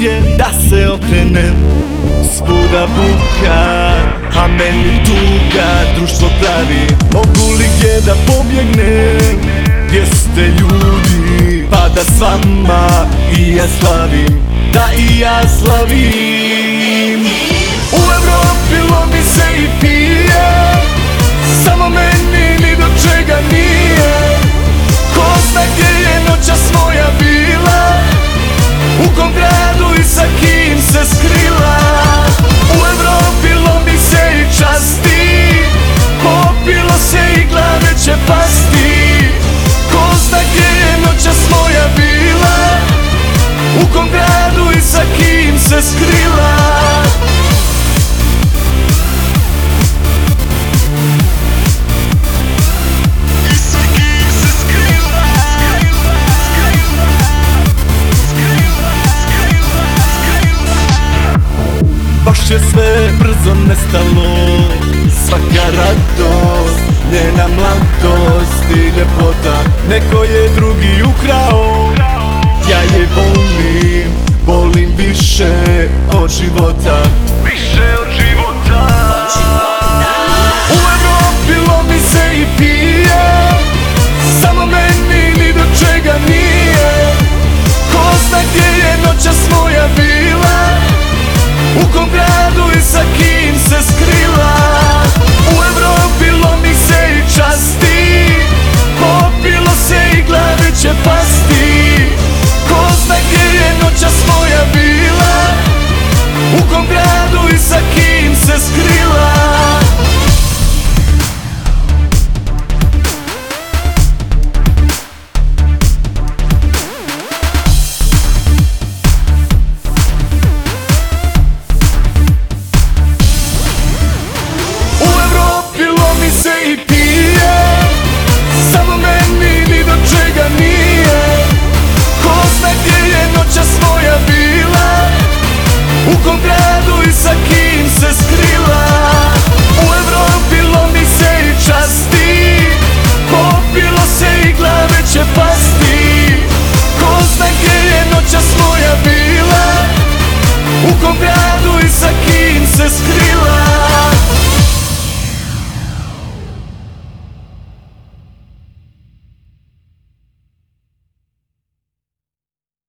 nigdje da se okrenem. Svuda buka, a meni tuga Društvo pravi, mogu li gdje da pobjegnem? Gdje ste ljudi, pa da s vama i ja slavim. Da i ja slavim. U Evropi lomi se i pije. Samo meni ni do čega nije. Ko zna gdje je noćas moja bila? U kom sa kim se skrila brzo nestalo. Svaka radost, njena mladost i ljepota. Neko je drugi ukrao. Ja je volim, volim više od života